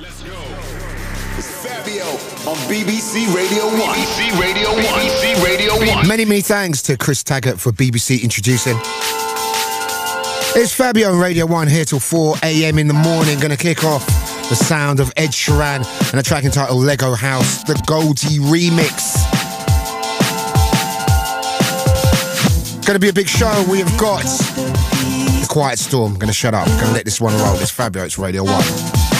Let's go. It's Fabio on BBC Radio 1. BBC Radio 1. BBC Radio 1. Many, many thanks to Chris Taggart for BBC introducing. It's Fabio on Radio 1 here till 4 a.m. in the morning. Gonna kick off the sound of Ed Sheeran and a track entitled Lego House, the Goldie remix. Gonna be a big show. We have got the Quiet Storm. Gonna shut up. Gonna let this one roll. It's Fabio. It's Radio 1.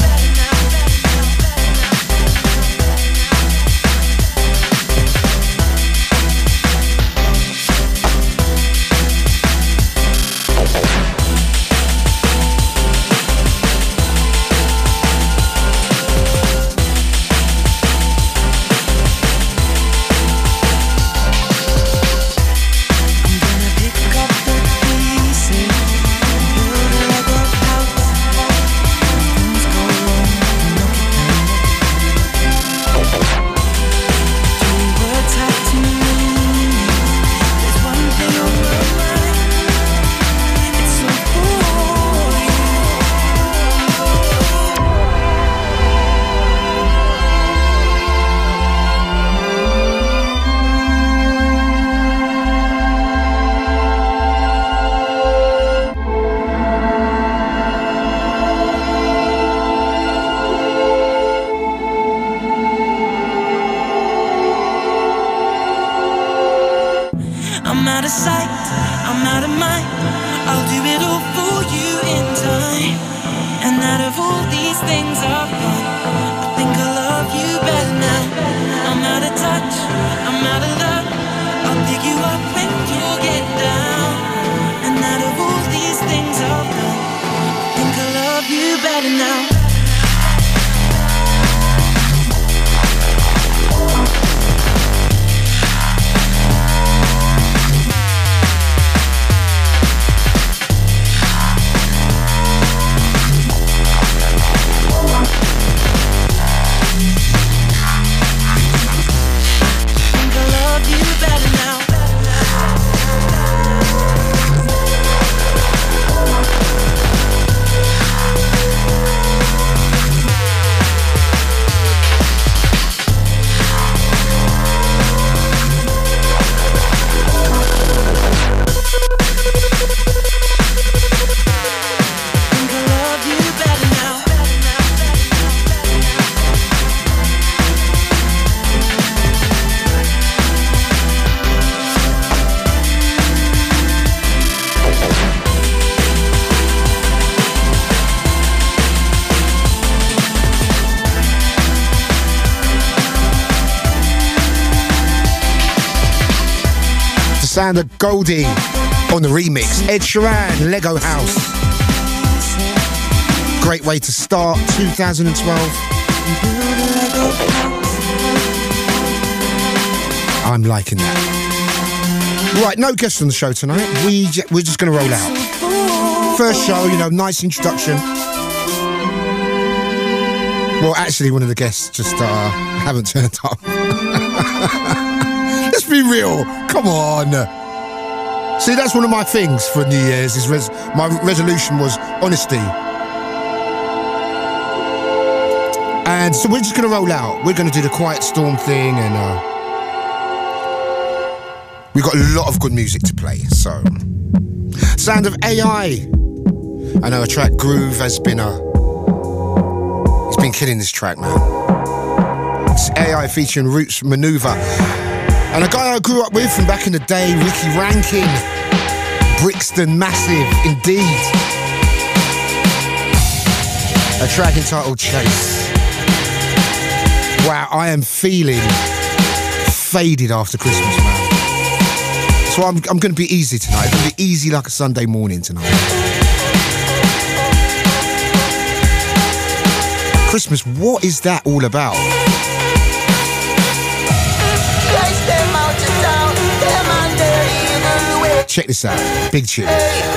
Of Goldie on the remix. Ed Sheeran, Lego House. Great way to start 2012. I'm liking that. Right, no guests on the show tonight. We j- we're just going to roll out. First show, you know, nice introduction. Well, actually, one of the guests just uh, haven't turned up. Real. Come on. See, that's one of my things for New Year's. Is res- my resolution was honesty. And so we're just going to roll out. We're going to do the Quiet Storm thing, and uh, we've got a lot of good music to play. So, sound of AI. I know a track Groove has been a. He's been killing this track, man. It's AI featuring Roots Manuva. And a guy I grew up with from back in the day, Ricky Ranking. Brixton Massive, indeed. A track entitled Chase. Wow, I am feeling faded after Christmas, man. So I'm, I'm going to be easy tonight. It's going to be easy like a Sunday morning tonight. Christmas, what is that all about? Check this out. Big tune.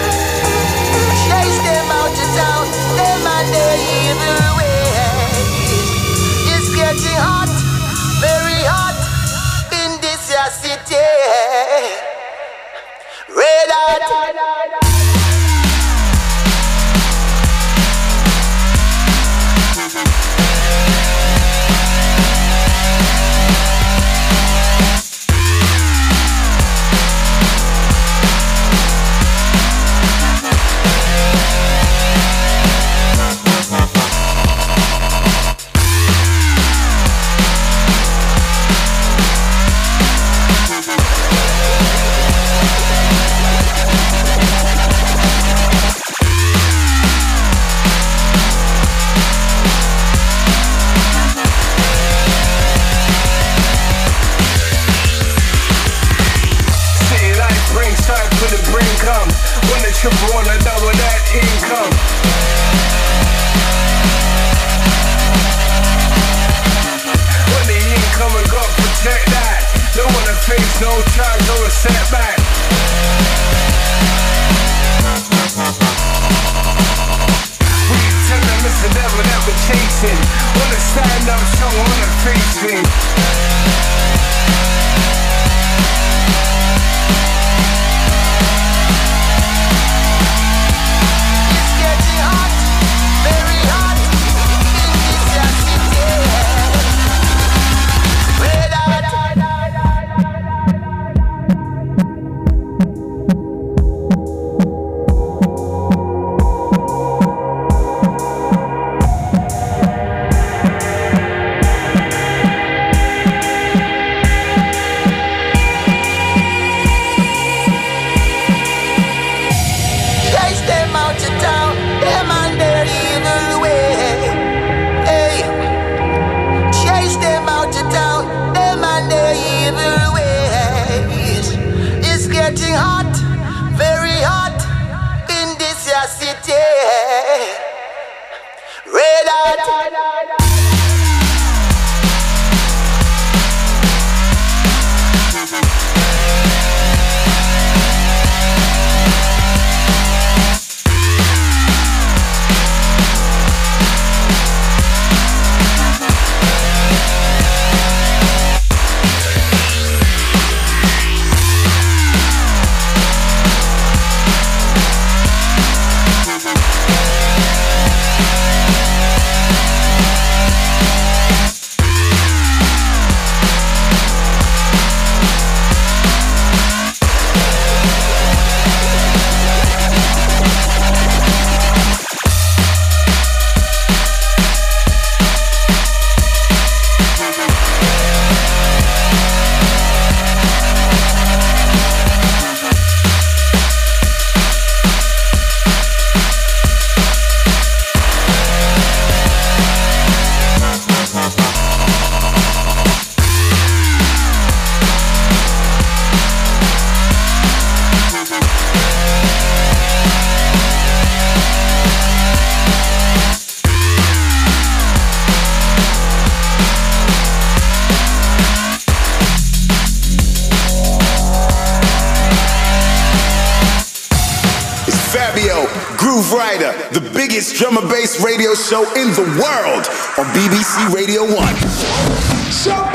show in the world on BBC Radio 1.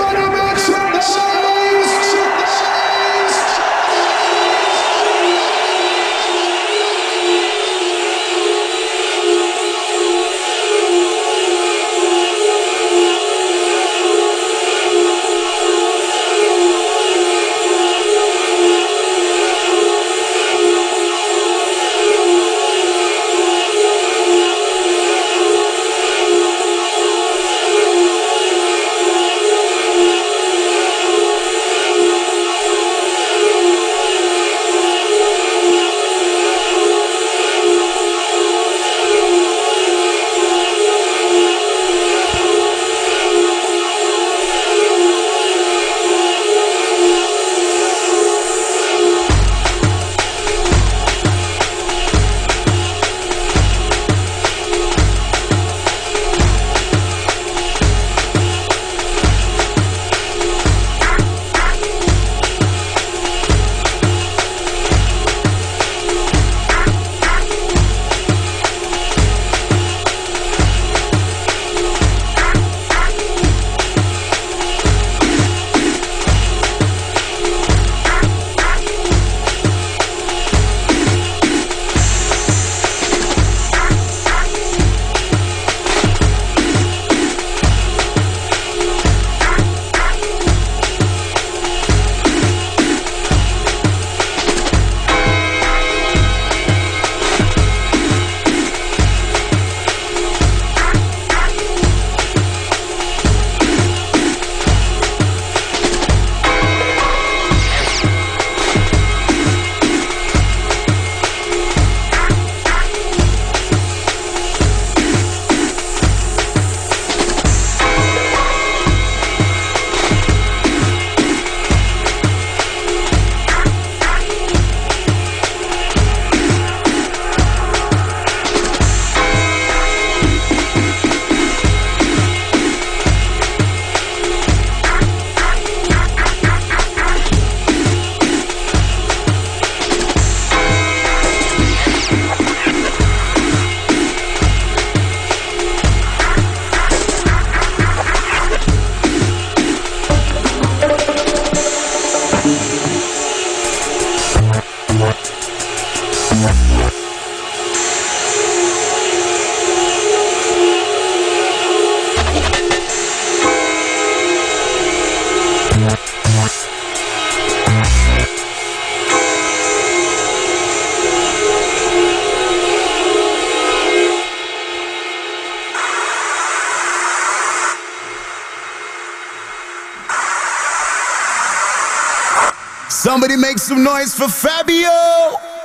Make some noise for Fabio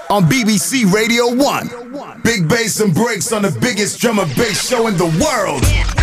on BBC Radio 1. Big bass and breaks on the biggest drum and bass show in the world. to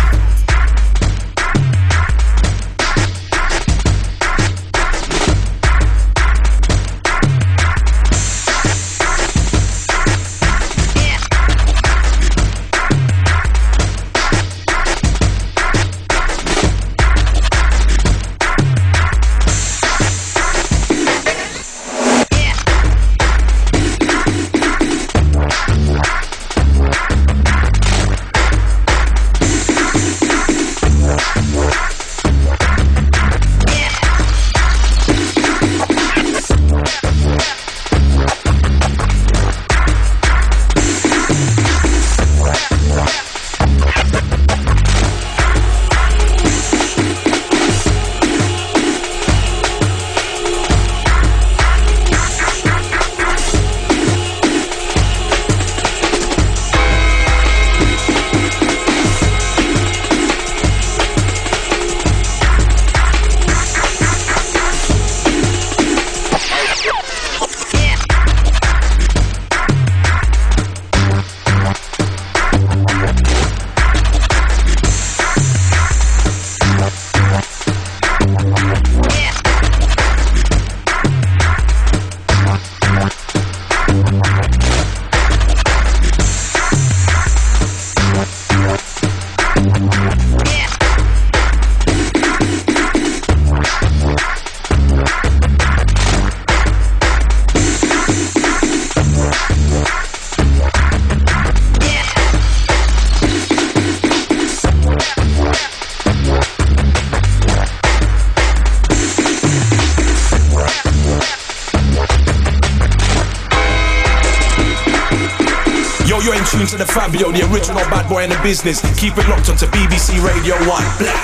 business. Keep it locked onto BBC Radio 1. Blow.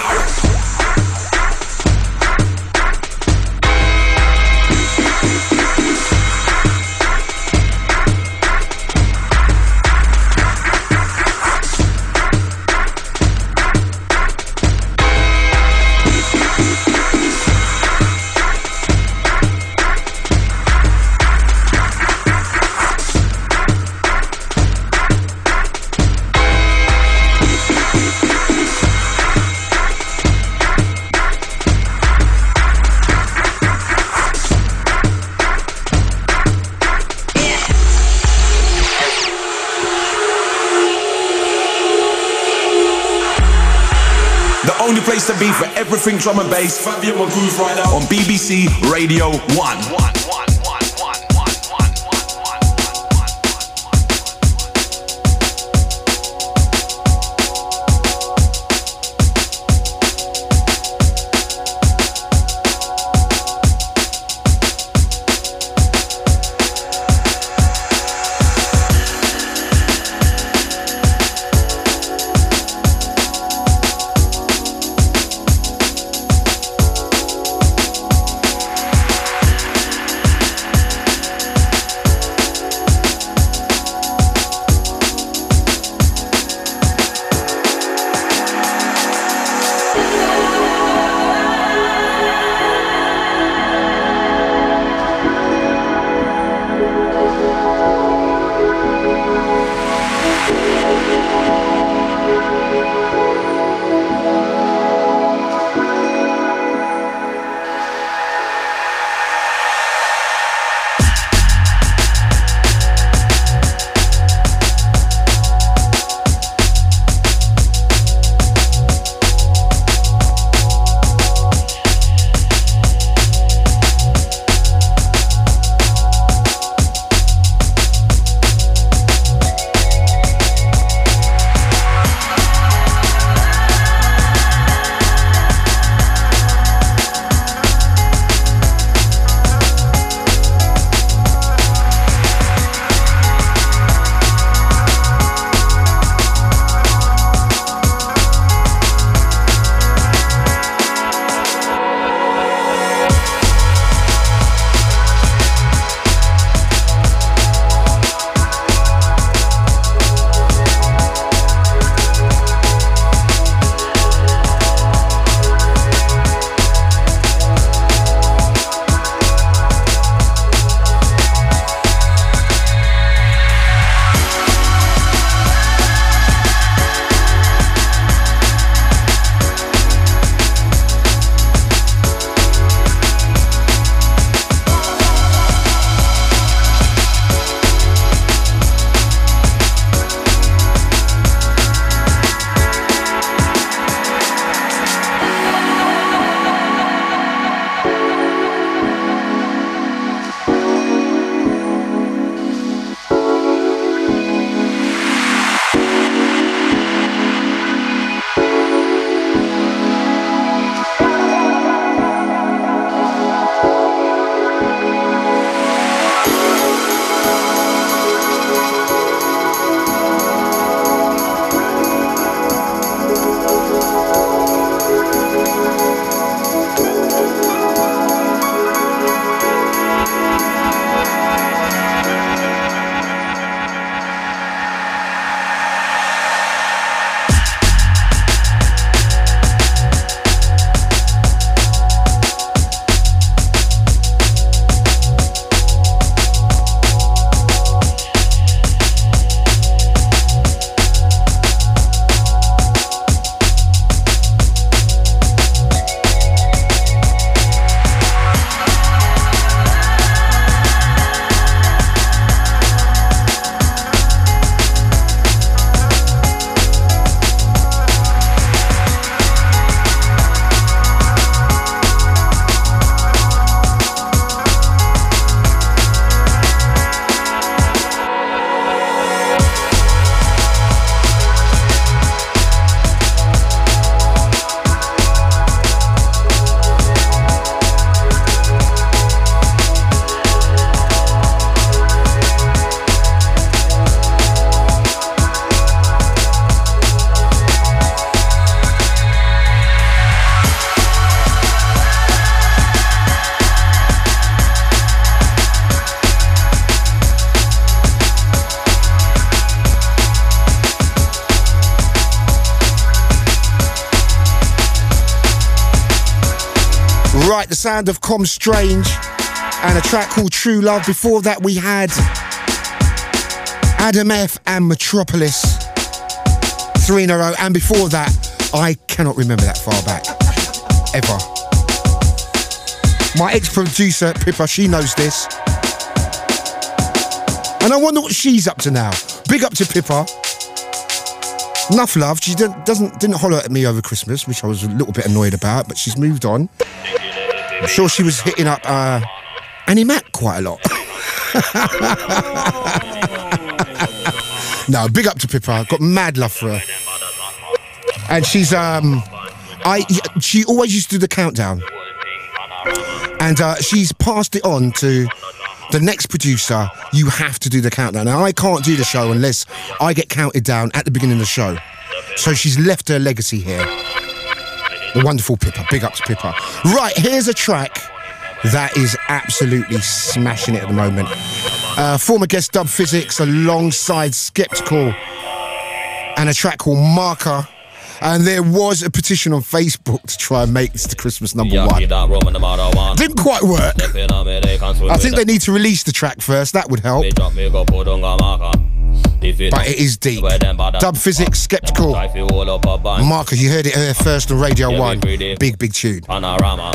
To be for everything drum and bass. Fabio Grooverider on BBC Radio 1. Right, the sound of Com Strange and a track called True Love. Before that, we had Adam F and Metropolis. Three in a row. And before that, I cannot remember that far back. Ever. My ex producer, Pippa, she knows this. And I wonder what she's up to now. Big up to Pippa. Enough love. She didn't, doesn't didn't holler at me over Christmas, which I was a little bit annoyed about, but she's moved on. I'm sure she was hitting up uh, Annie Mac quite a lot. no, big up to Pippa. Got mad love for her. And she's um I she always used to do the countdown. And uh, she's passed it on to the next producer, you have to do the countdown. Now, I can't do the show unless I get counted down at the beginning of the show. So she's left her legacy here. The wonderful Pippa. Big ups, Pippa. Right, here's a track that is absolutely smashing it at the moment. Uh, former guest Dub Phizix alongside Skeptical and a track called Marka. And there was a petition on Facebook to try and make this the Christmas number one. Didn't quite work. I think they need to release the track first. That would help. But it is deep. Dub Phizix, Skeptical. Marka, you heard it here first on Radio 1. Big, big tune. Panorama.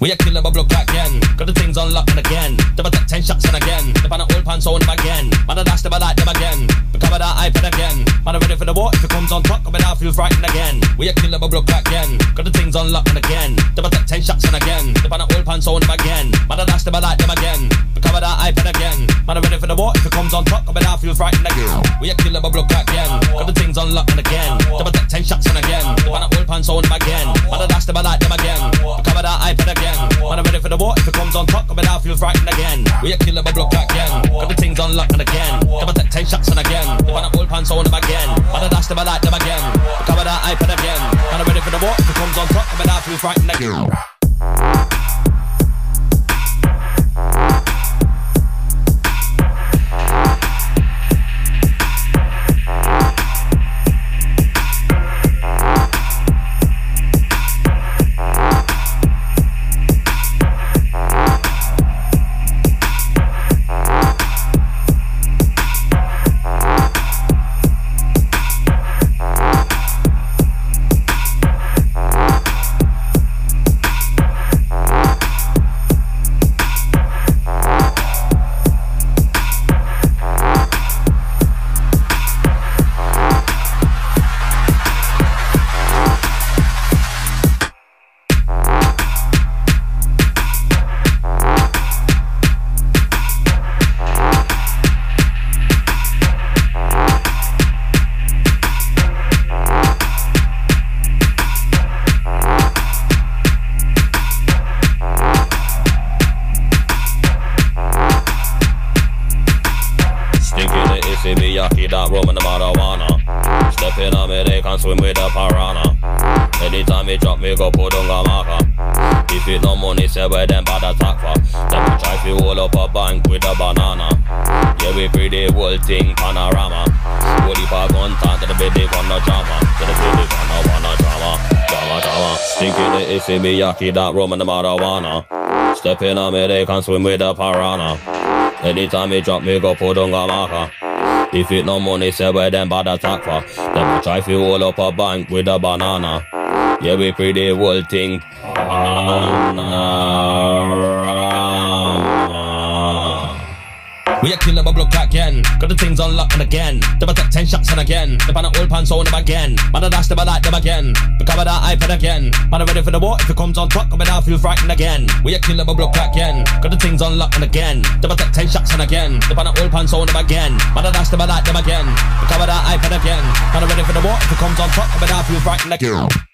We a killer bubble back again. Got the things unlocked again. Double take ten shots and again. The pan old pants on them again. Man, I dash them, I like them again. Cover that iPad again. Man, I'm ready for the war. If it comes on top, coming out, feel frightened again. We a killer bubble back again. Got the things unlocked again. Double take ten shots and again. The pan old pants on them again. Man, I dash them, I like them again. Cover that iPad again. Man, I'm ready for the war. If it comes on top, coming out, feel frightened again. We a killer bubble back again. Got the things unlocked again. Double take ten shots and again. The pan old pants on them again. Man, I dash them, I like them again. Cover that iPad again. Man, I'm ready for the war. If it comes on top, coming out, feel frightened again. We a killer, but block again. Got the things unlocked and again. Double take ten shots and again. The one old pants on them again. But I dash them, I like them again. Cover that iPad again. Man, I'm ready for the war. If it comes on top, coming out, feel frightened again. Yaki, that rum and the marijuana. Step in me, they can swim with the piranha. Anytime me drop, me go put on a marker. If it no money, say where them bad attack for. Then we try to hold up a bank with a banana. Yeah, we pretty whole thing. We a killer but block again. Got the things unlocked and again. Double take ten shots and again. The pan old pants on them again. Man, I dash I like them again. Cover that iPad again. Man, I'm ready for the war. If it comes on top, coming out, feel frightened again. We a killer but block again. Got the things and again. Double take ten shots and again. The pan old pants on them again. Man, I dash them, I like them again. Cover that iPad again. Man, I'm ready for the war. If it comes on top, coming out, feel frightened again.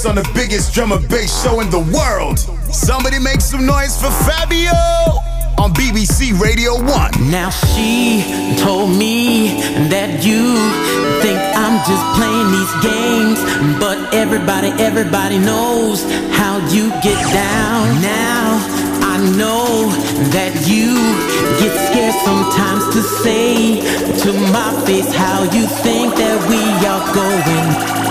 Bass on the biggest drum and bass show in the world. Somebody make some noise for Fabio on BBC Radio 1. Now she told me that you think I'm just playing these games, but everybody, everybody knows how you get down. Now I know that you get scared sometimes to say to my face how you think that we are going.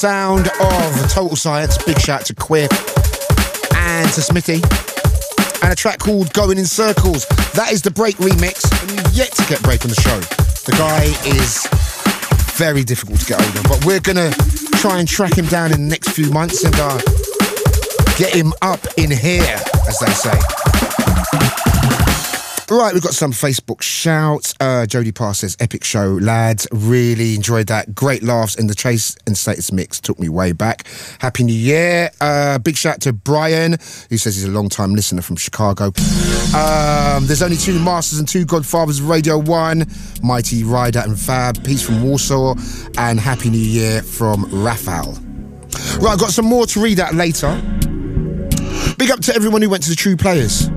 Sound of Total Science. Big shout to Quiff and to Smithy. And a track called Going in Circles. That is the Break remix. And we've yet to get Break on the show. The guy is very difficult to get hold of. But we're to try and track him down in the next few months and uh, get him up in here, as they say. Right, we've got some Facebook shouts. Uh, Jody Parr says, epic show, lads. Really enjoyed that. Great laughs. in the Chase and Status mix took me way back. Happy New Year. Uh, big shout to Brian, who says he's a long time listener from Chicago. Um, there's only two Masters and two Godfathers of Radio 1. Mighty Rider and Fab. Peace from Warsaw. And Happy New Year from Raphael. Right, I've got some more to read out later. Big up to everyone who went to the True Playaz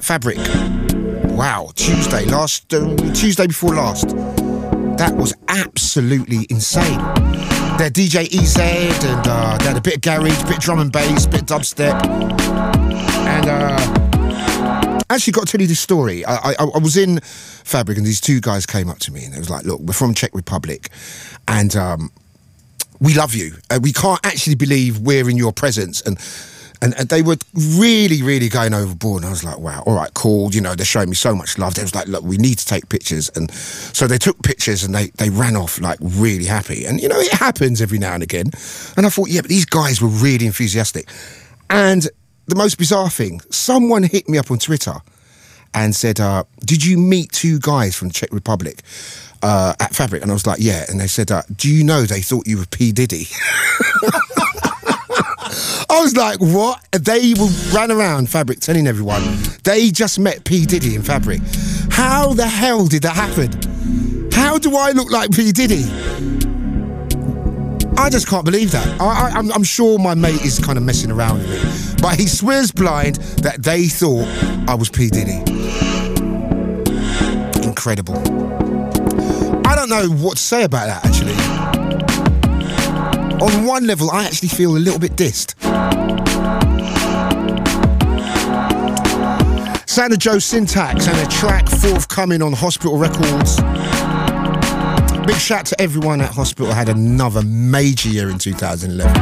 Fabric. Wow, Tuesday, last uh, Tuesday before last. That was absolutely insane. Their DJ EZ and uh, they had a bit of garage, bit of drum and bass, bit of dubstep, and uh, actually got to tell you this story. I, I, I was in Fabric and these two guys came up to me and it was like, "Look, we're from Czech Republic, and um, we love you. Uh, we can't actually believe we're in your presence and." And, and they were really, really going overboard. And I was like, wow, all right, cool. You know, they're showing me so much love. They was like, look, we need to take pictures. And so they took pictures and they, they ran off like really happy. And, you know, it happens every now and again. And I thought, yeah, but these guys were really enthusiastic. And the most bizarre thing, someone hit me up on Twitter and said, uh, did you meet two guys from the Czech Republic? Uh, at Fabric, and I was like, yeah. And they said, uh, do you know they thought you were P Diddy? I was like, what? They ran around Fabric telling everyone they just met P. Diddy in Fabric. How the hell did that happen? How do I look like P. Diddy? I just can't believe that. I, am I'm sure my mate is kind of messing around with me, but he swears blind that they thought I was P. Diddy. Incredible. I don't know what to say about that on one level, I actually feel a little bit dissed. Santa Joe Syntax and a track forthcoming on Hospital Records. Big shout to everyone at Hospital. Had another major year in 2011.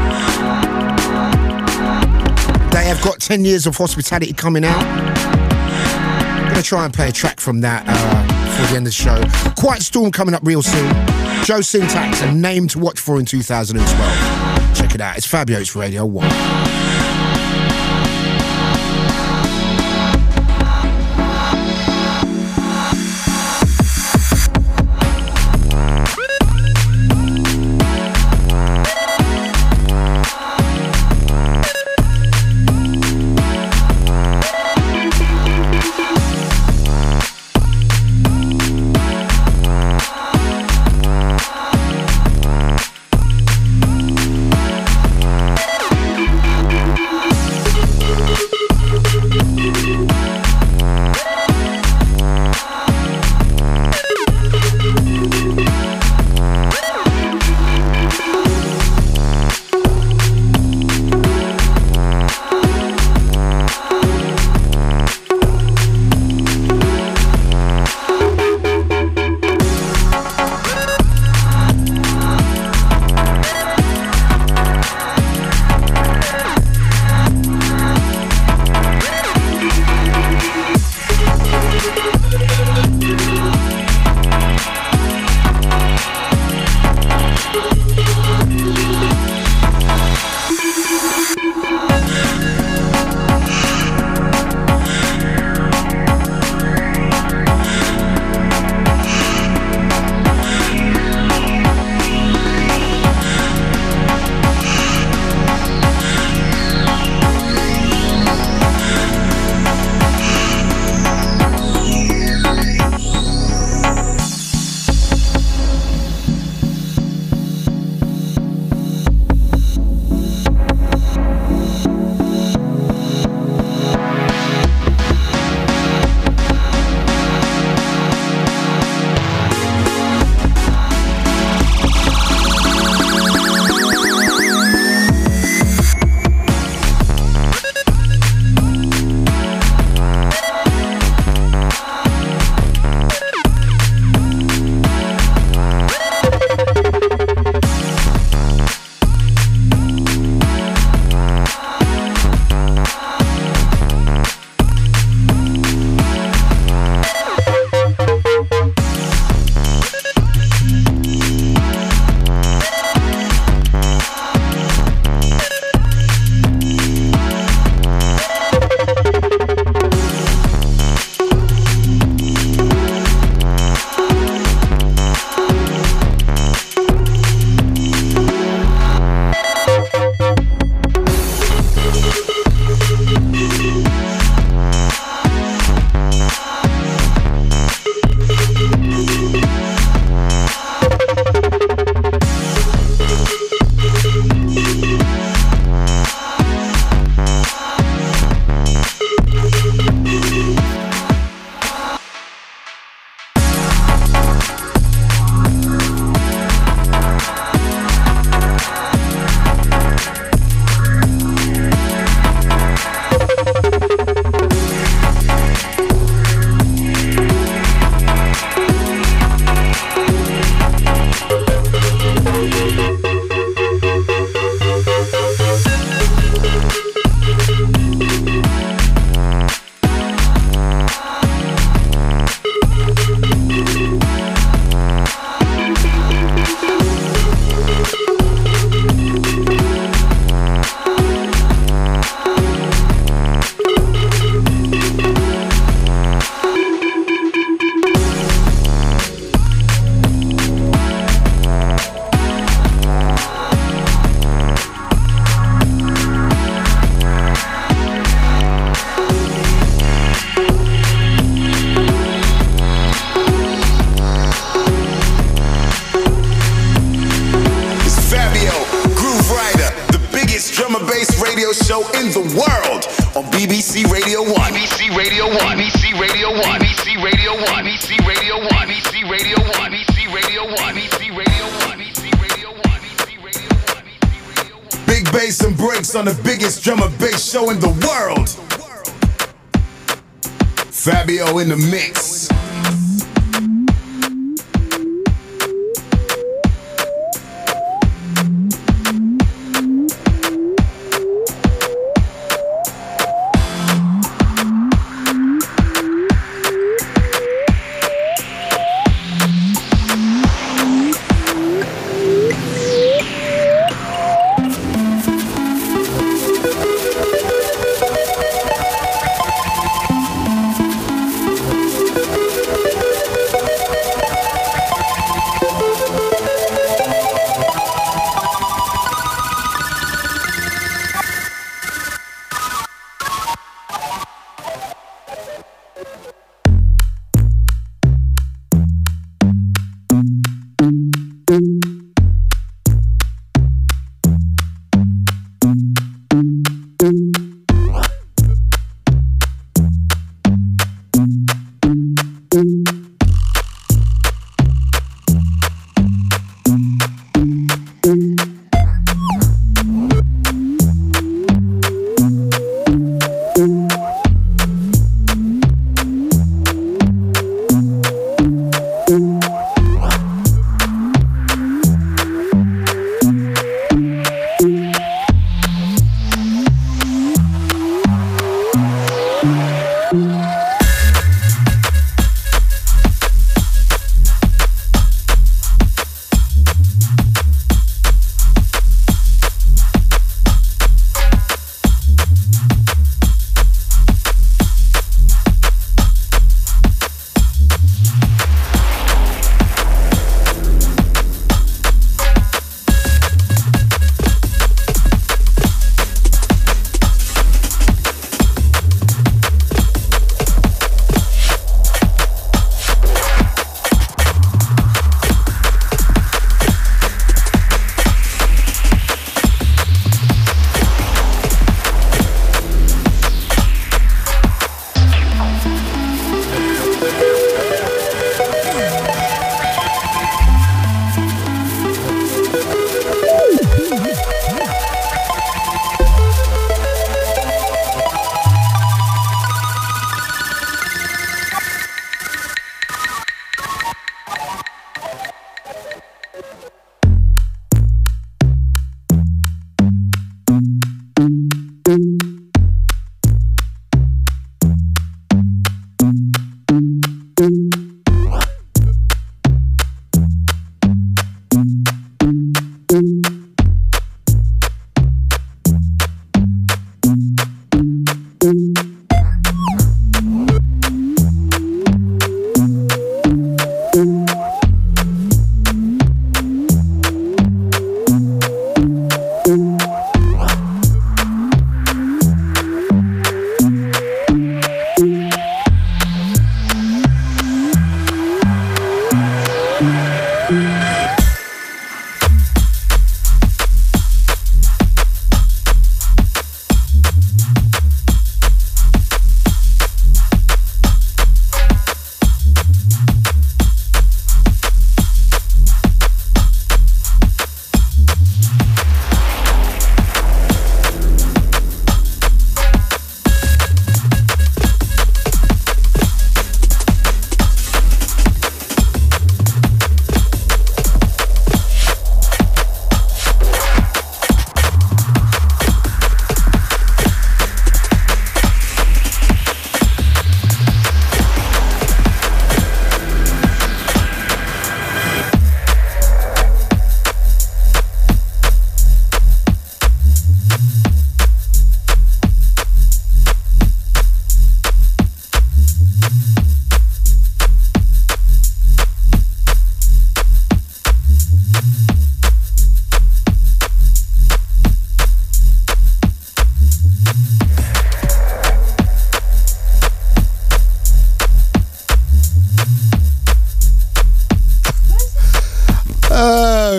They have got 10 years of hospitality coming out. I'm gonna try and play a track from that uh, before the end of the show. Quiet Storm coming up real soon. Joe Syntax, a name to watch for in 2012. Check it out. It's Fabio. It's Radio 1.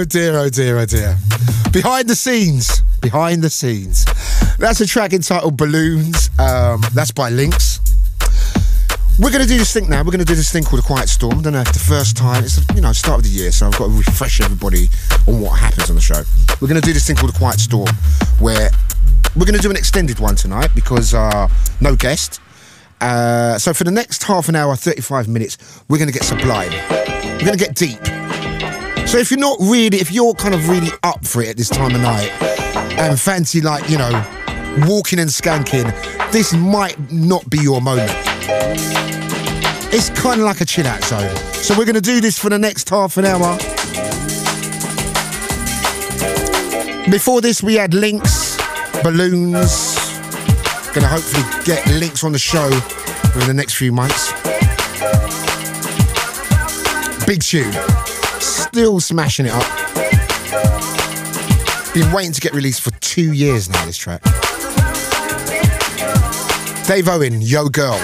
Dear, oh dear, oh dear. Behind the scenes, behind the scenes. That's a track entitled Balloons. Um, that's by Lynx. We're going to do this thing now. We're going to do this thing called a Quiet Storm. I don't know if the first time, it's you know start of the year, so I've got to refresh everybody on what happens on the show. We're going to do this thing called a Quiet Storm, where we're going to do an extended one tonight because uh, no guest. Uh, so for the next half an hour, 35 minutes, we're going to get sublime. We're going to get deep. So if you're not really, if you're kind of really up for it at this time of night and fancy like, you know, walking and skanking, this might not be your moment. It's kind of like a chill out zone. So we're going to do this for the next half an hour. Before this, we had Lynx, balloons. Going to hopefully get Lynx on the show in the next few months. Big tune. Still smashing it up. Been waiting to get released for two years now, this track. Dave Owen, Yo Girl.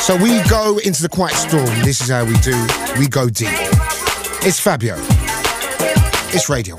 So we go into the quiet storm. This is how we do. We go deep. It's Fabio. It's Radio.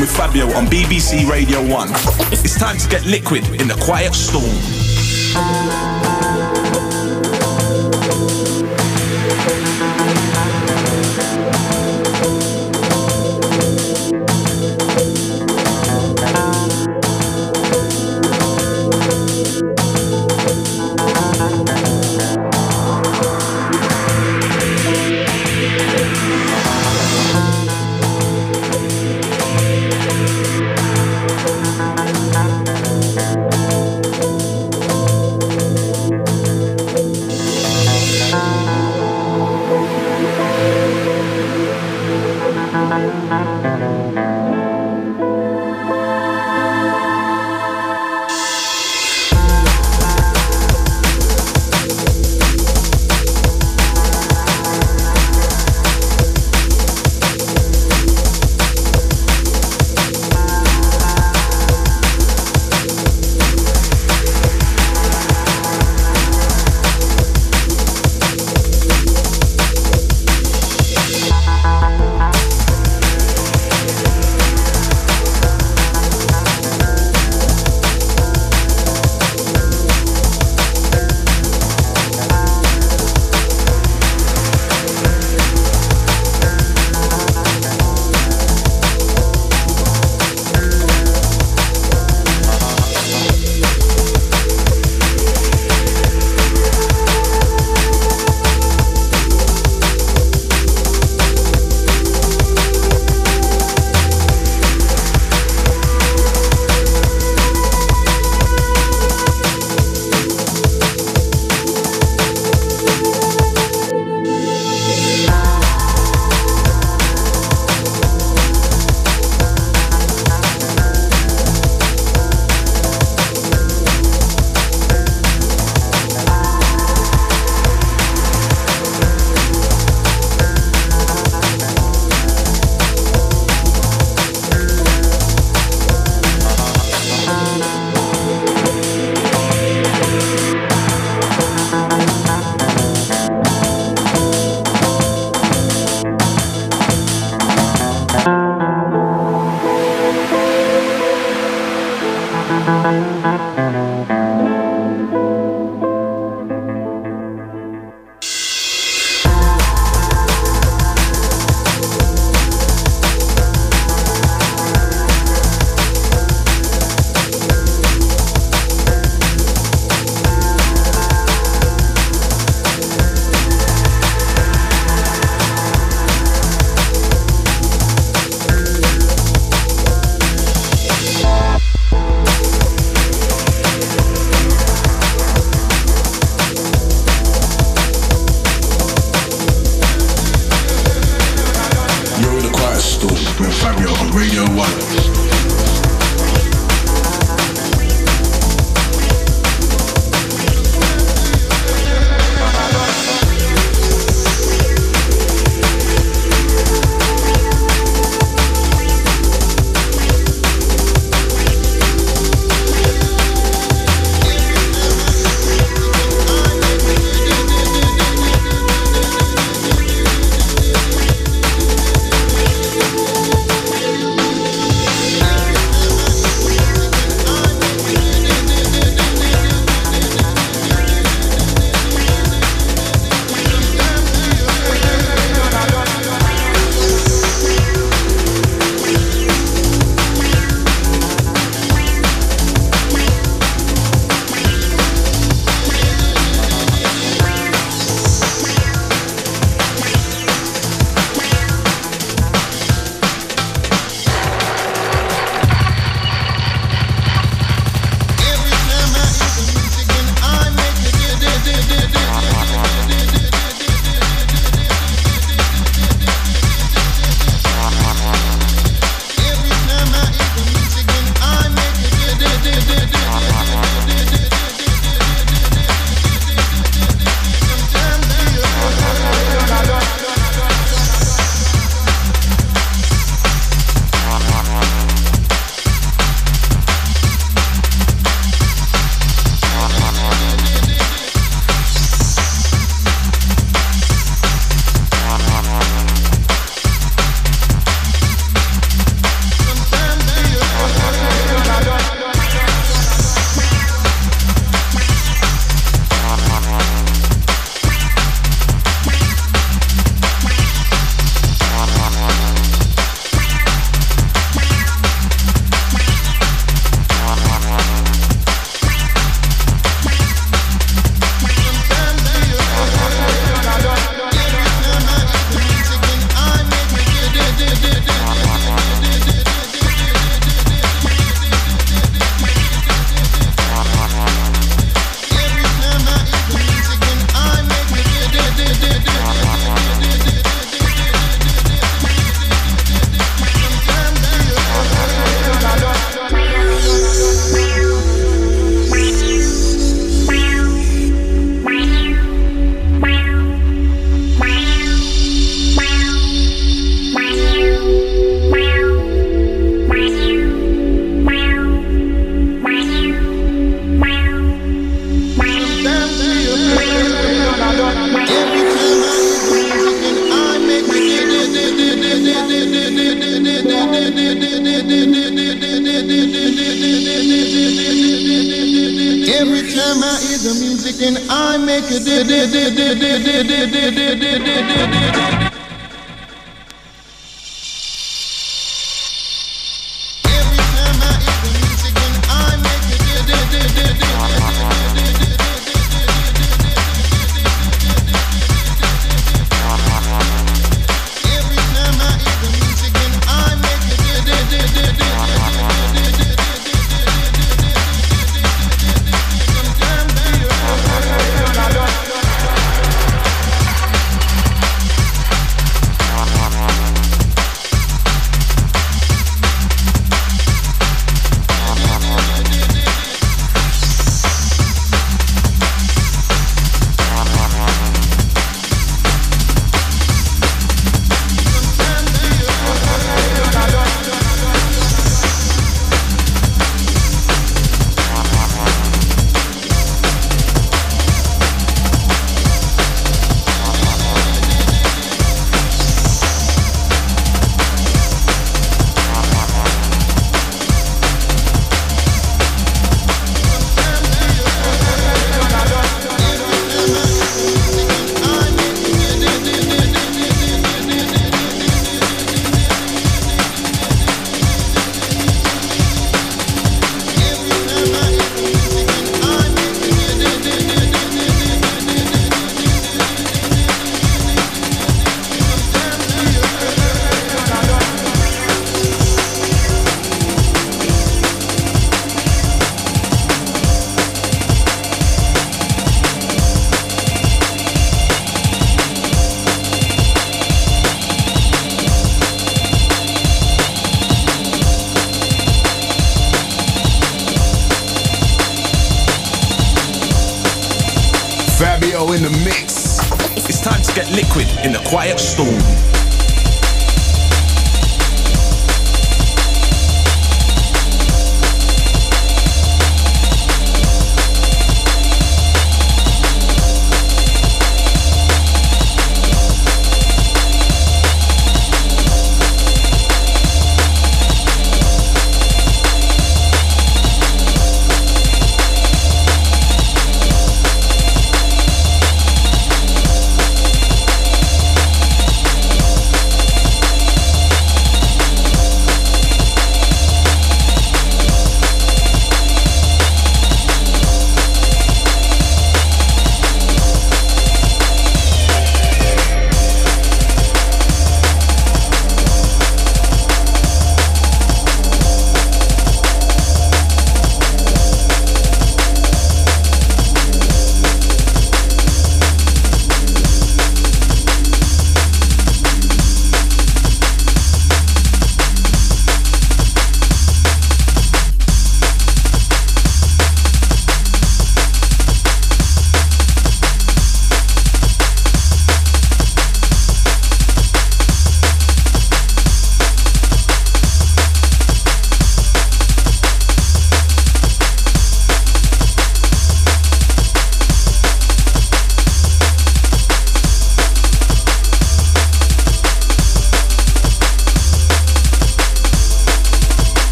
With Fabio on BBC Radio 1. It's time to get liquid in the Quiet Storm.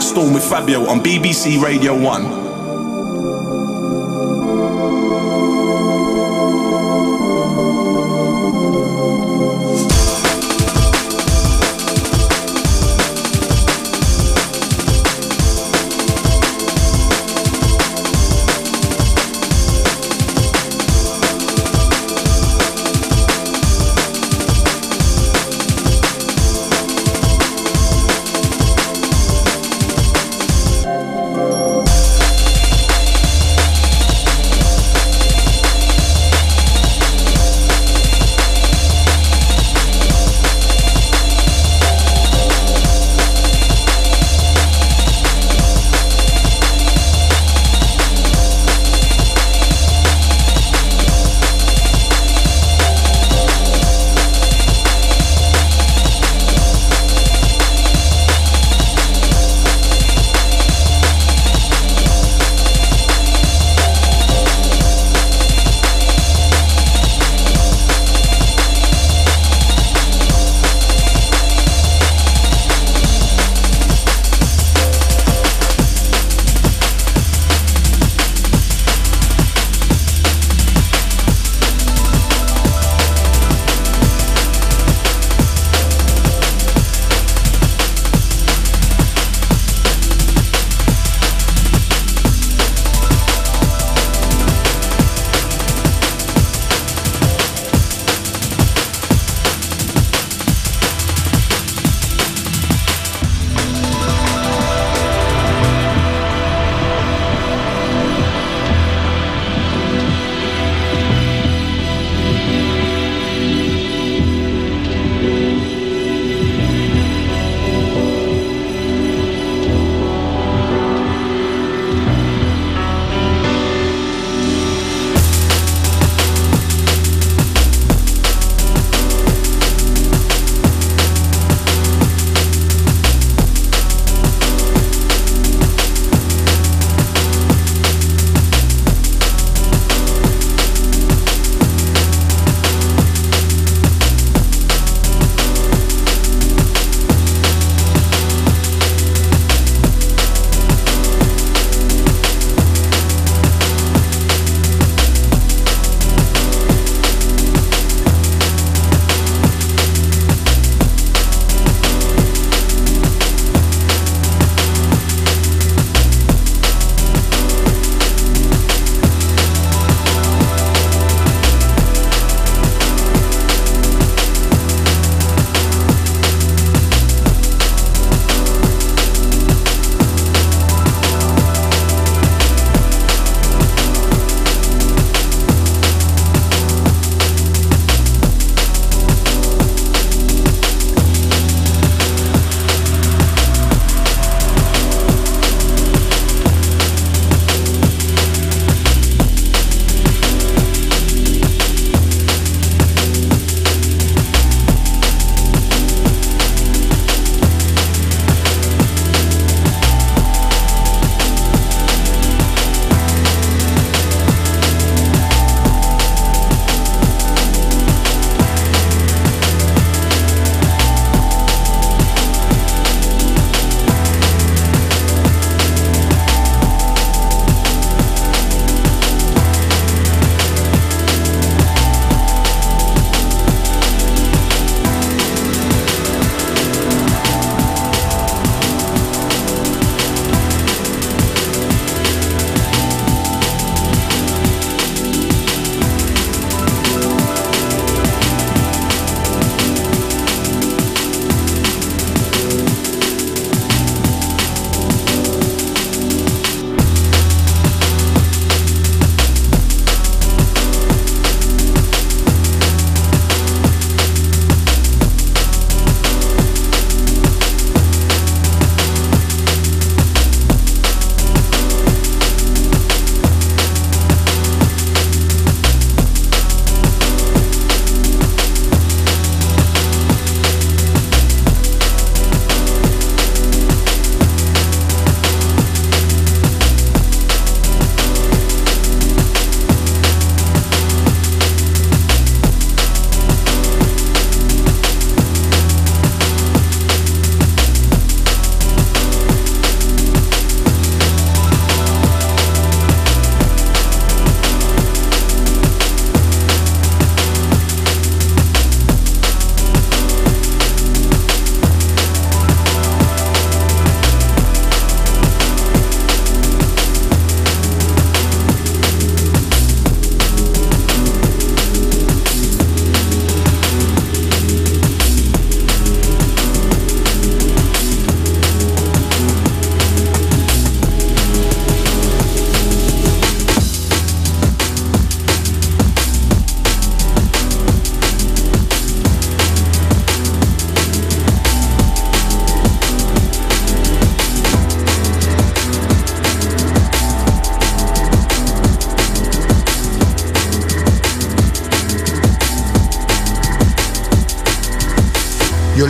Storm with Fabio on BBC Radio 1.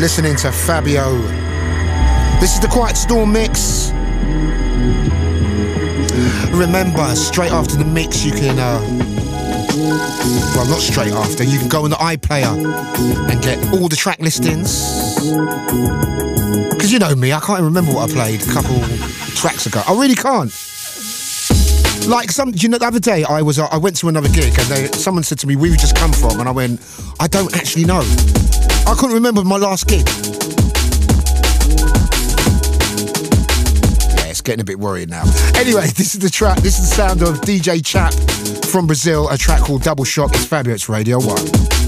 Listening to Fabio. This is the Quiet Storm mix. Remember, straight after the mix, you can, uh, well, not straight after, you can go on the iPlayer and get all the track listings. Because you know me, I can't even remember what I played a couple tracks ago. I really can't. Like some, you know, the other day I was, uh, I went to another gig and they, someone said to me, "Where you just come from?" And I went, "I don't actually know. I couldn't remember my last gig." Yeah, it's getting a bit worried now. Anyway, this is the track. This is the sound of DJ Chap from Brazil. A track called Double Shock. It's fabulous. Radio One.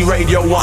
Radio 1.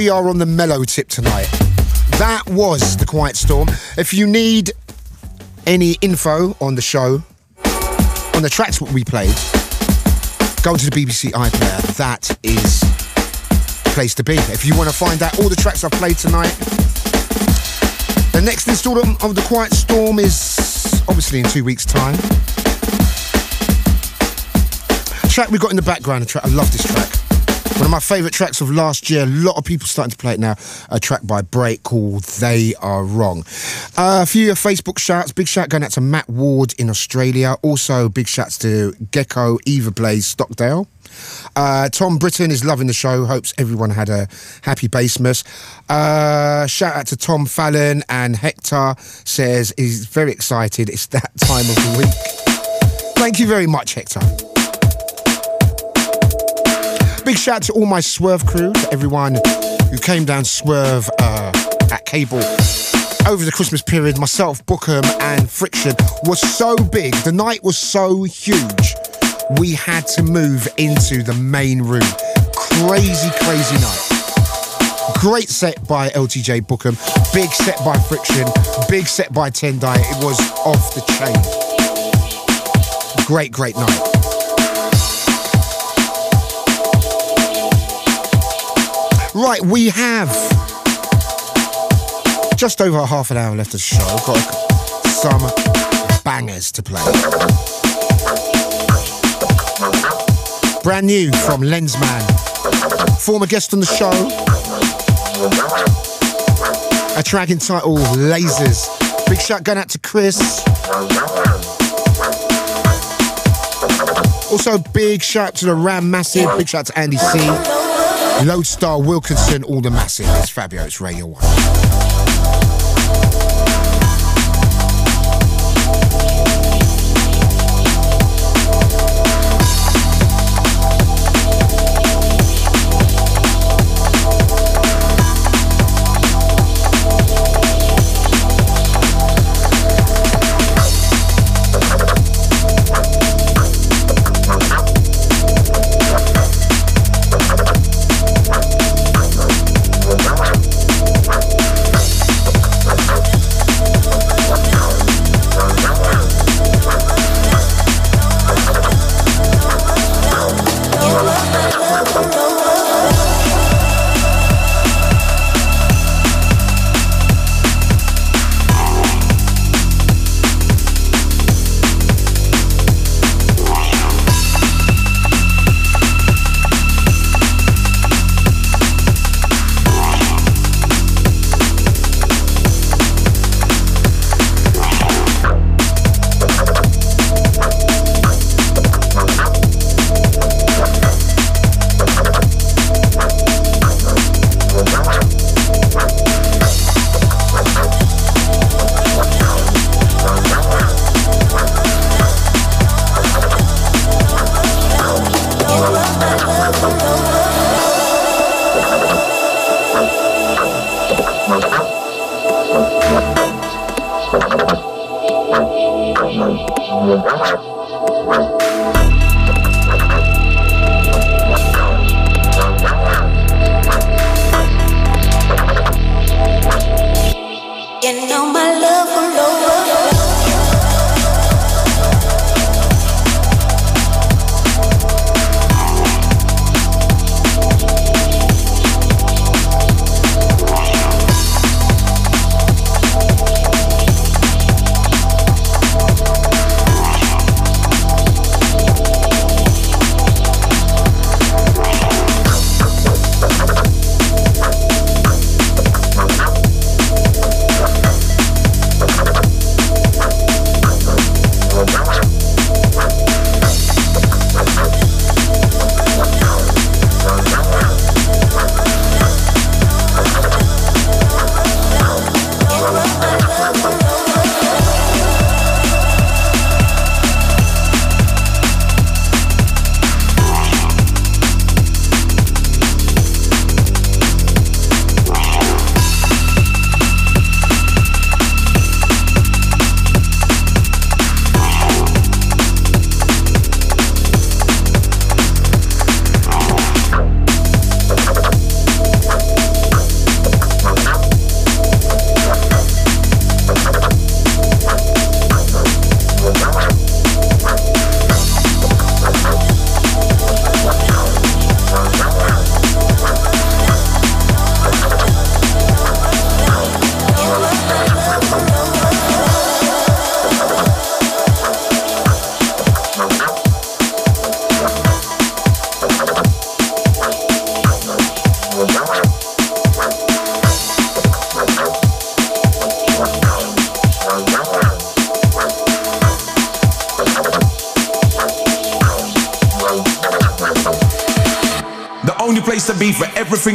We are on the mellow tip tonight. That was The Quiet Storm. If you need any info on the show, on the tracks what we played, go to the BBC iPlayer. That is the place to be. If you want to find out all the tracks I've played tonight, the next installment of The Quiet Storm is obviously in two weeks' time. Track we got in the background, track, I love this track. One of my favourite tracks of last year. A lot of people starting to play it now. A track by Break called They Are Wrong. Uh, a few of Facebook shouts. Big shout going out to Matt Ward in Australia. Also, big shouts to Gecko, Eva Blaze, Stockdale. Uh, Tom Britton is loving the show. Hopes everyone had a happy Basemas. Uh, shout out to Tom Fallon and Hector says he's very excited. It's that time of the week. Thank you very much, Hector. Big shout out to all my Swerve crew, to everyone who came down Swerve uh, at Cable over the Christmas period. Myself, Bukem, and Friction was so big. The night was so huge. We had to move into the main room. Crazy, crazy night. Great set by LTJ Bukem. Big set by Friction. Big set by Tendai. It was off the chain. Great, great night. Right, we have just over half an hour left of the show. Got some bangers to play. Brand new from Lensman. Former guest on the show. A track entitled Lasers. Big shout going out to Chris. Also, big shout to the Ram Massive. Big shout to Andy C. Loadstar Wilkinson, all the massive. It's Fabio, it's Radio 1.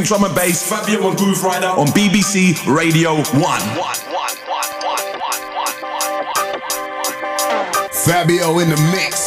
Drum and bass. Fabio and Grooverider on BBC Radio 1. Fabio in the mix.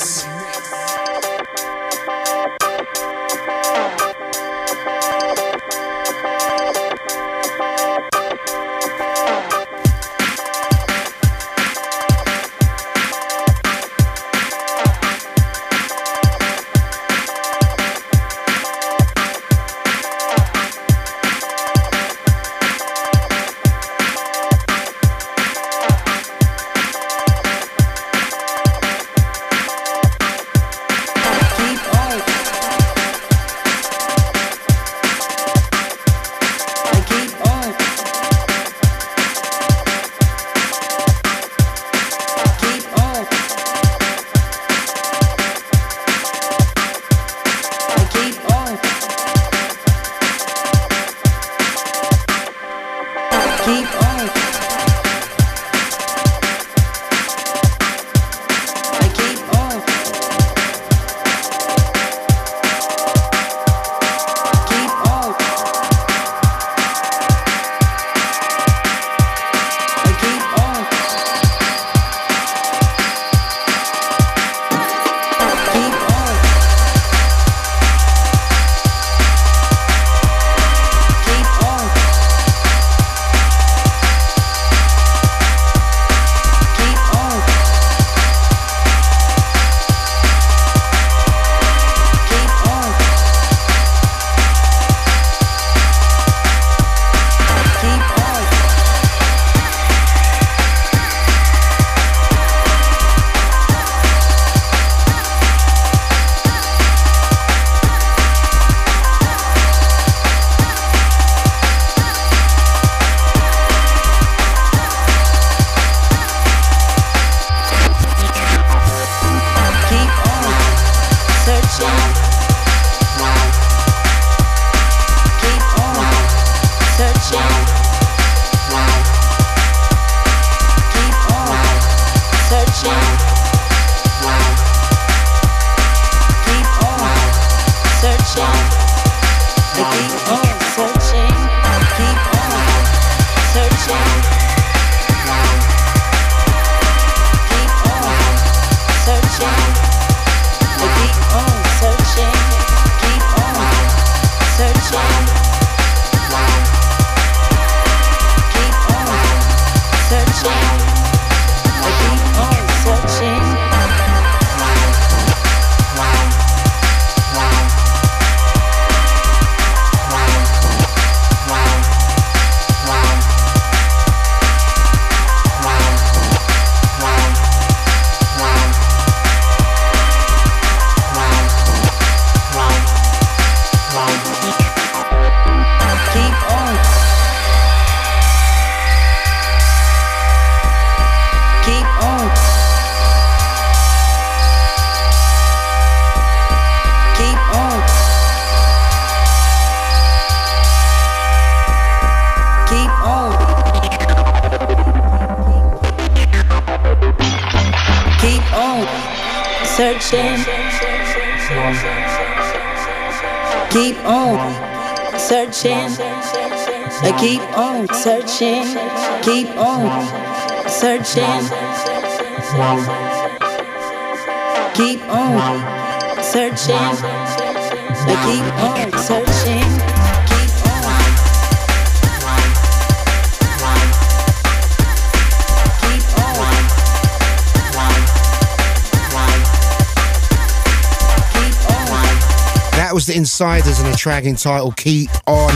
Insiders and a track entitled Keep On.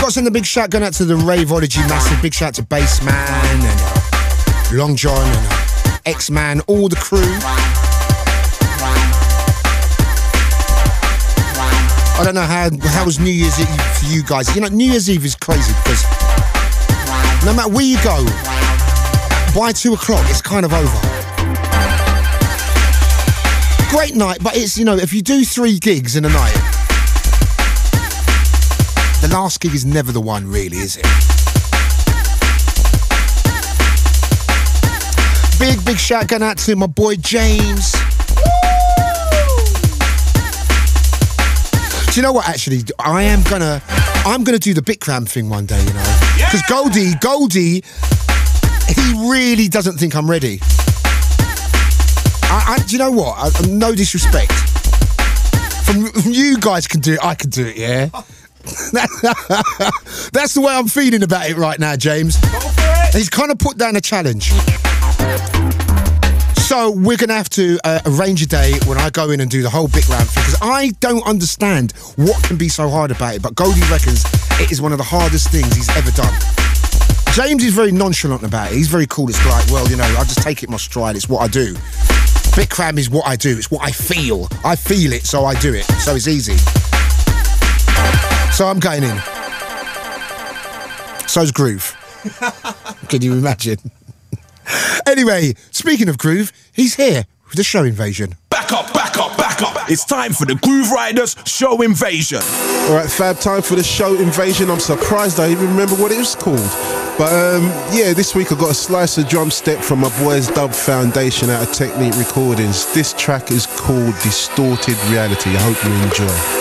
Got send a big shout going out to the Raveology massive. Big shout to Bassman and uh, Long John and uh, X Man, all the crew. I don't know how how was New Year's Eve for you guys. You know, New Year's Eve is crazy because no matter where you go, by two o'clock it's kind of over. Great night, but it's you know if you do three gigs in a night, the last gig is never the one, really, is it? Big, big shout going out to my boy James. Do you know what? Actually, I am gonna, I'm gonna do the Bitcram thing one day. You know, because Goldie, Goldie, he really doesn't think I'm ready. I, I, do you know what? I, no disrespect. From, you guys can do it, I can do it. Yeah. That's the way I'm feeling about it right now, James. He's kind of put down a challenge. So we're going to have to uh, arrange a day when I go in and do the whole bit round because I don't understand what can be so hard about it. But Goldie reckons it is one of the hardest things he's ever done. James is very nonchalant about it. He's very cool. It's like, well, you know, I just take it my stride. It's what I do. Bitcram is what I do. It's what I feel. I feel it, so I do it. So it's easy. So I'm going in. So's Groove. Can you imagine? anyway, speaking of Groove, he's here with the show invasion. Back up, back up, back up. It's time for the Grooverider's Show Invasion. All right, Fab, time for the show invasion. I'm surprised I even remember what it was called. But um, yeah, this week I got a slice of drum step from my boys Dub Foundation out of Technique Recordings. This track is called Distorted Reality. I hope you enjoy.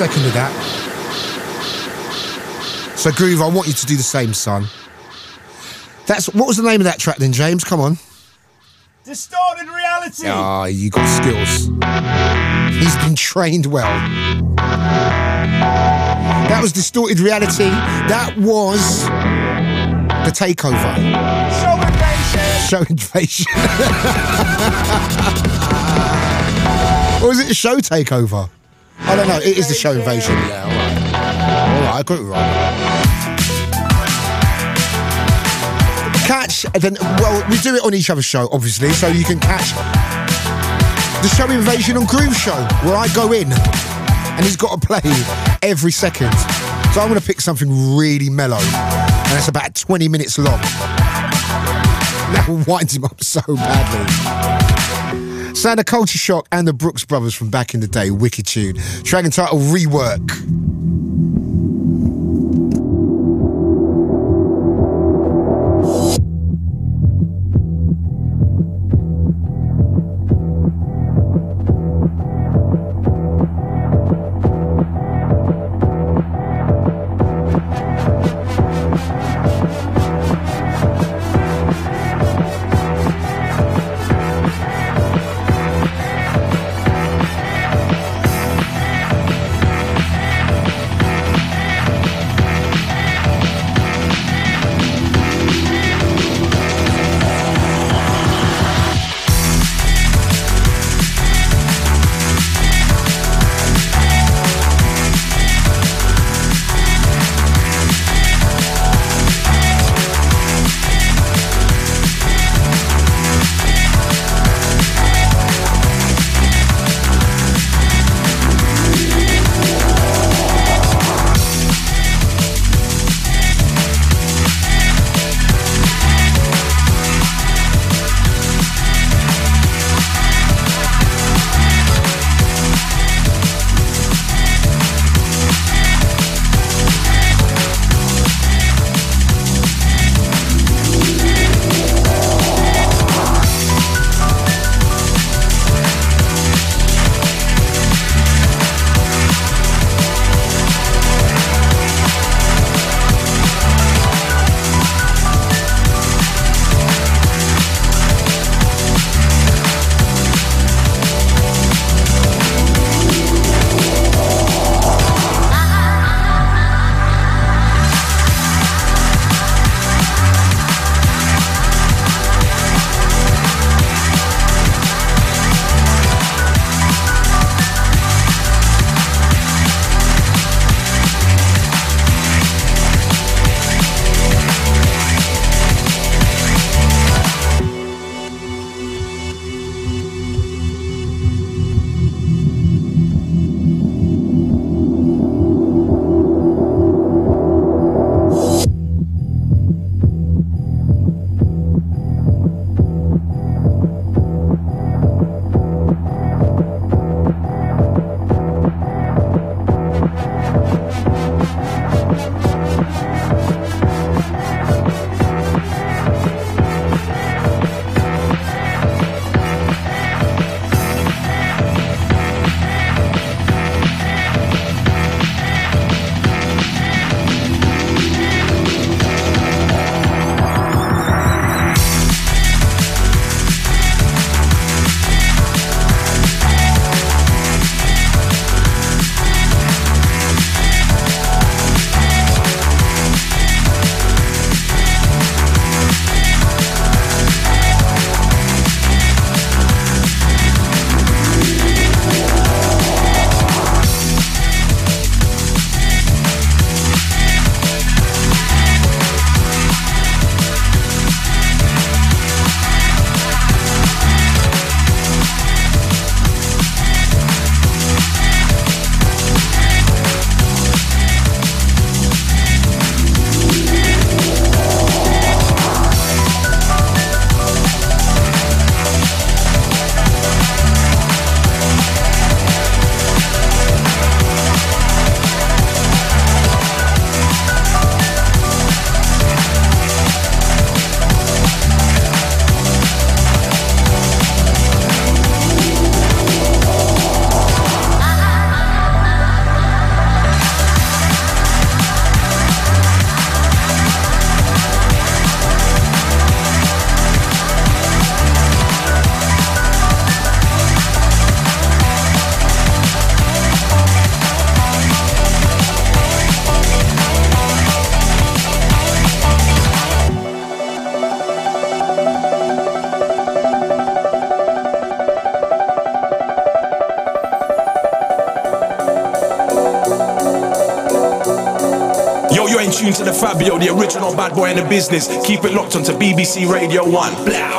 Every second of that. So Groove, I want you to do the same, son. That's what was the name of that track then, James? Come on. Distorted reality. Ah, you got skills. He's been trained well. That was distorted reality. That was the takeover. Show invasion. Show invasion. or was it the show takeover? I don't know. It is the show invasion. Yeah, all right. All right, I got it right. Catch then. Well, we do it on each other's show, obviously, so you can catch the show invasion on Groove Show, where I go in and he's got to play every second. So I'm going to pick something really mellow, and it's about 20 minutes long. That winds him up so badly. Sound of Culture Shock and the Brookes Brothers from back in the day, wicked tune. Track entitled Rework. To the Fabio, the original bad boy in the business. Keep it locked onto BBC Radio 1. Blow.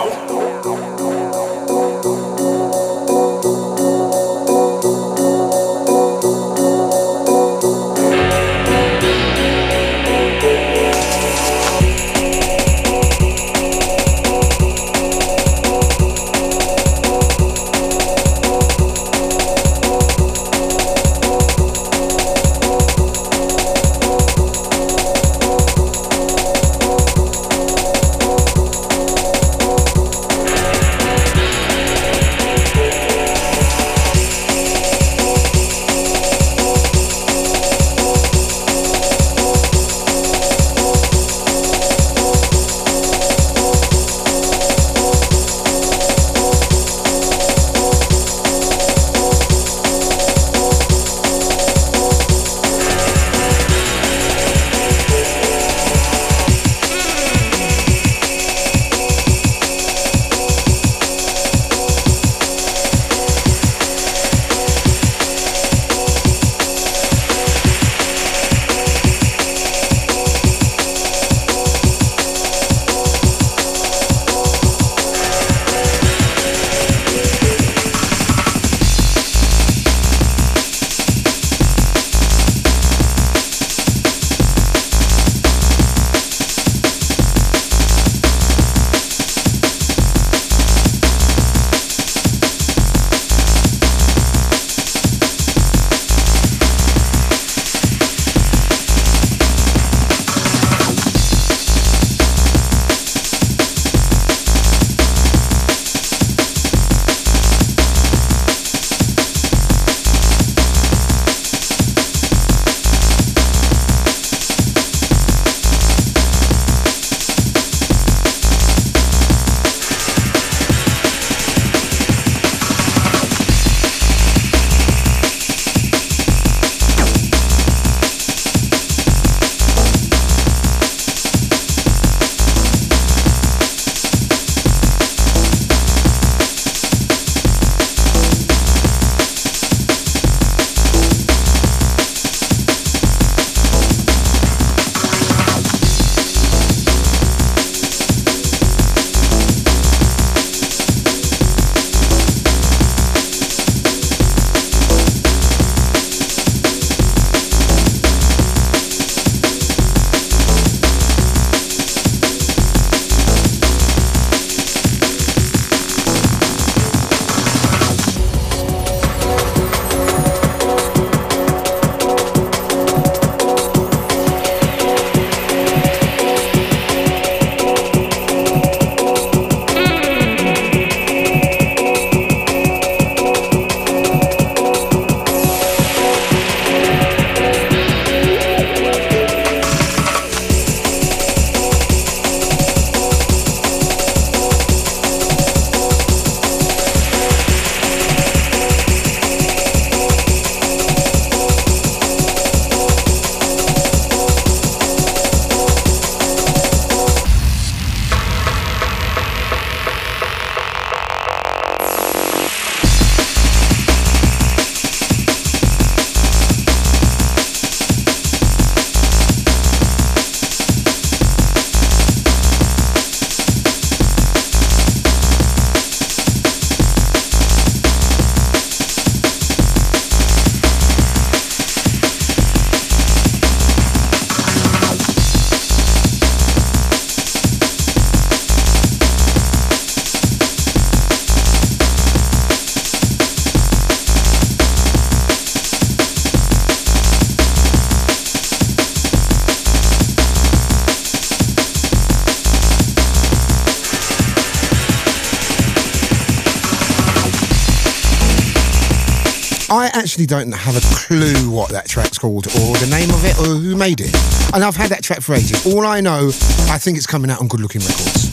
Actually don't have a clue what that track's called or the name of it or who made it. And I've had that track for ages. All I know, I think it's coming out on Good Looking Records.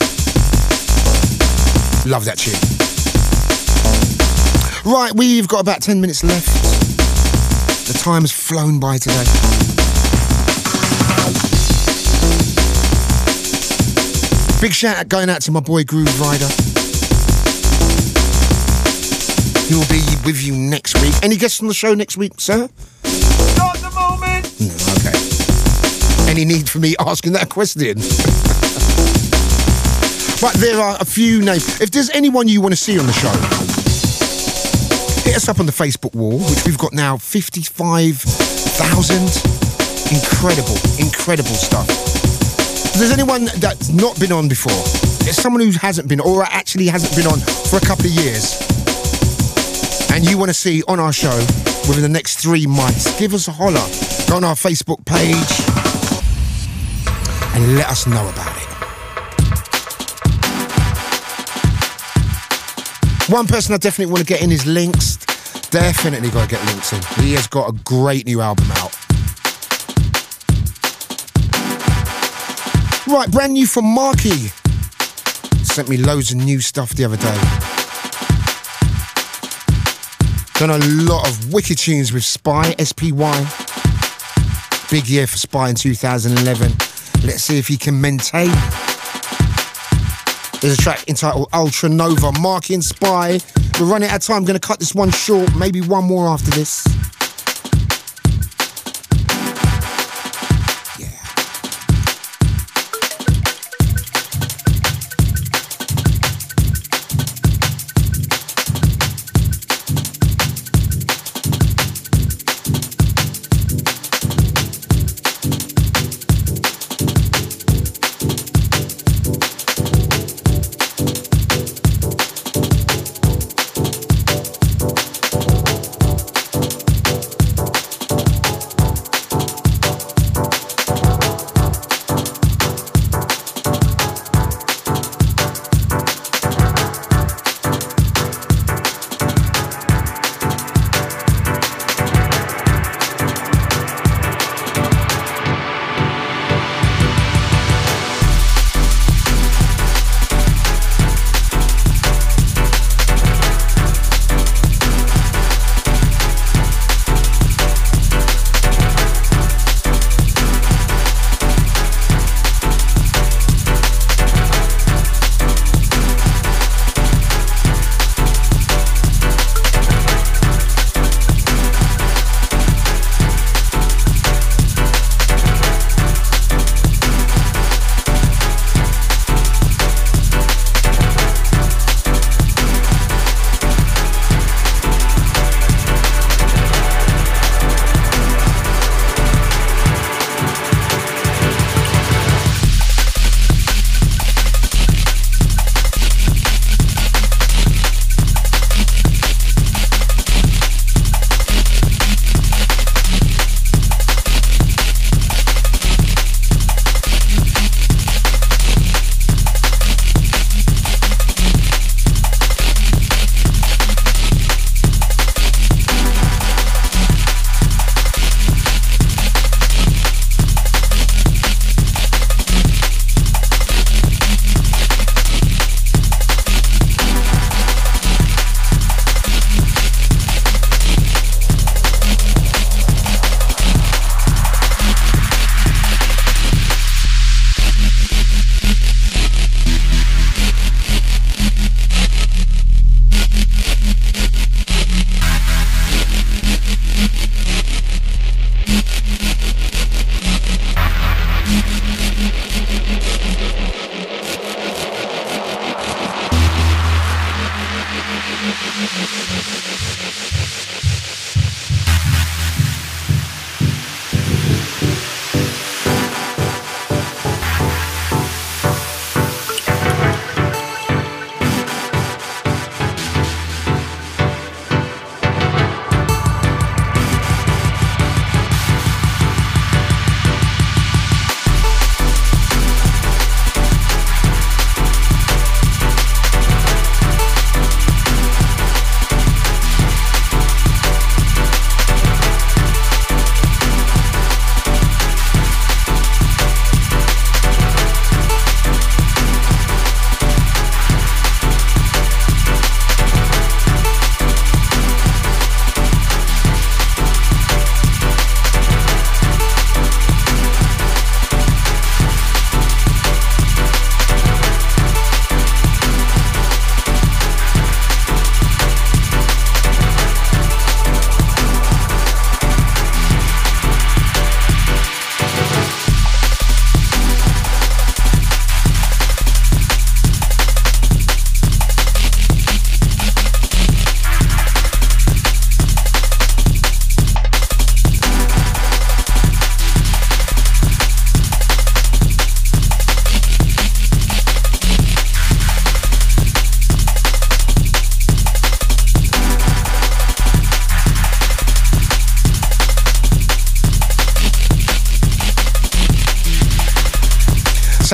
Love that tune. Right, we've got about 10 minutes left. The time has flown by today. Big shout out going out to my boy Grooverider. He'll be with you next week. Any guests on the show next week, sir? Not the moment. No, okay. any need for me asking that question. but there are a few names. If there's anyone you want to see on the show, hit us up on the Facebook wall, which we've got now 55,000. Incredible, incredible stuff. If there's anyone that's not been on before, there's someone who hasn't been, or actually hasn't been on for a couple of years, and you want to see on our show within the next three months, give us a holler. Go on our Facebook page and let us know about it. One person I definitely want to get in is Lynx. Definitely got to get Lynx in. He has got a great new album out. Right, brand new from Marky. Sent me loads of new stuff the other day. Done a lot of wicked tunes with Spy, SPY. Big year for Spy in 2011. Let's see if he can maintain. There's a track entitled Ultra Nova, Marking Spy. We're running out of time. I'm going to cut this one short, maybe one more after this.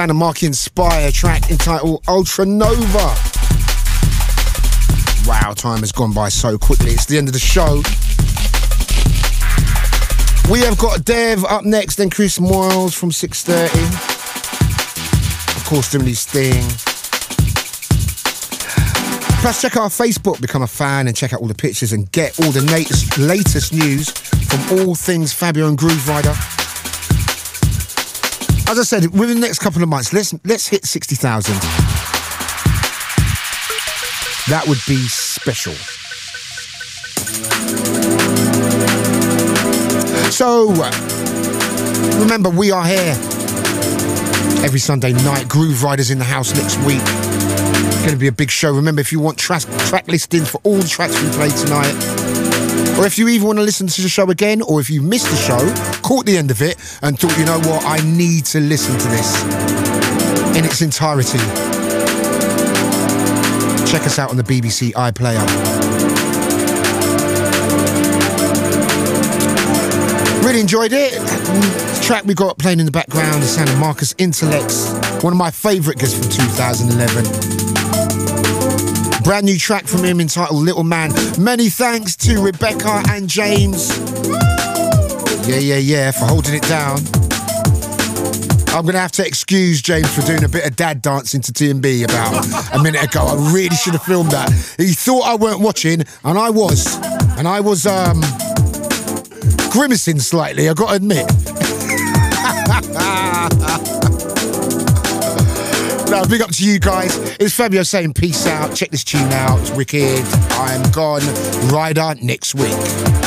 Sound of Marky Inspire track entitled Ultra Nova. Wow, time has gone by so quickly. It's the end of the show. We have got Dev up next, then Chris Moyles from 6.30. Of course, doing his thing. Plus, check out our Facebook, become a fan, and check out all the pictures and get all the latest, latest news from all things Fabio and Grooverider. As I said, within the next couple of months, let's let's hit sixty thousand. That would be special. So, remember, we are here every Sunday night. Grooverider's in the house next week. Going to be a big show. Remember, if you want track track listings for all the tracks we play tonight, or if you even want to listen to the show again, or if you missed the show, caught the end of it, and thought, you know what, I need to listen to this in its entirety. Check us out on the BBC iPlayer. Really enjoyed it. The track we got playing in the background, the sound of Marcus Intalex, one of my favourite guests from 2011. Brand new track from him entitled Little Man. Many thanks to Rebecca and James. Yeah, yeah, yeah, for holding it down. I'm going to have to excuse James for doing a bit of dad dancing to TMB about a minute ago. I really should have filmed that. He thought I weren't watching, and I was. And I was um, grimacing slightly, i got to admit. Big up to you guys. It's Fabio saying peace out. Check this tune out. It's wicked. I'm gone. Rider next week.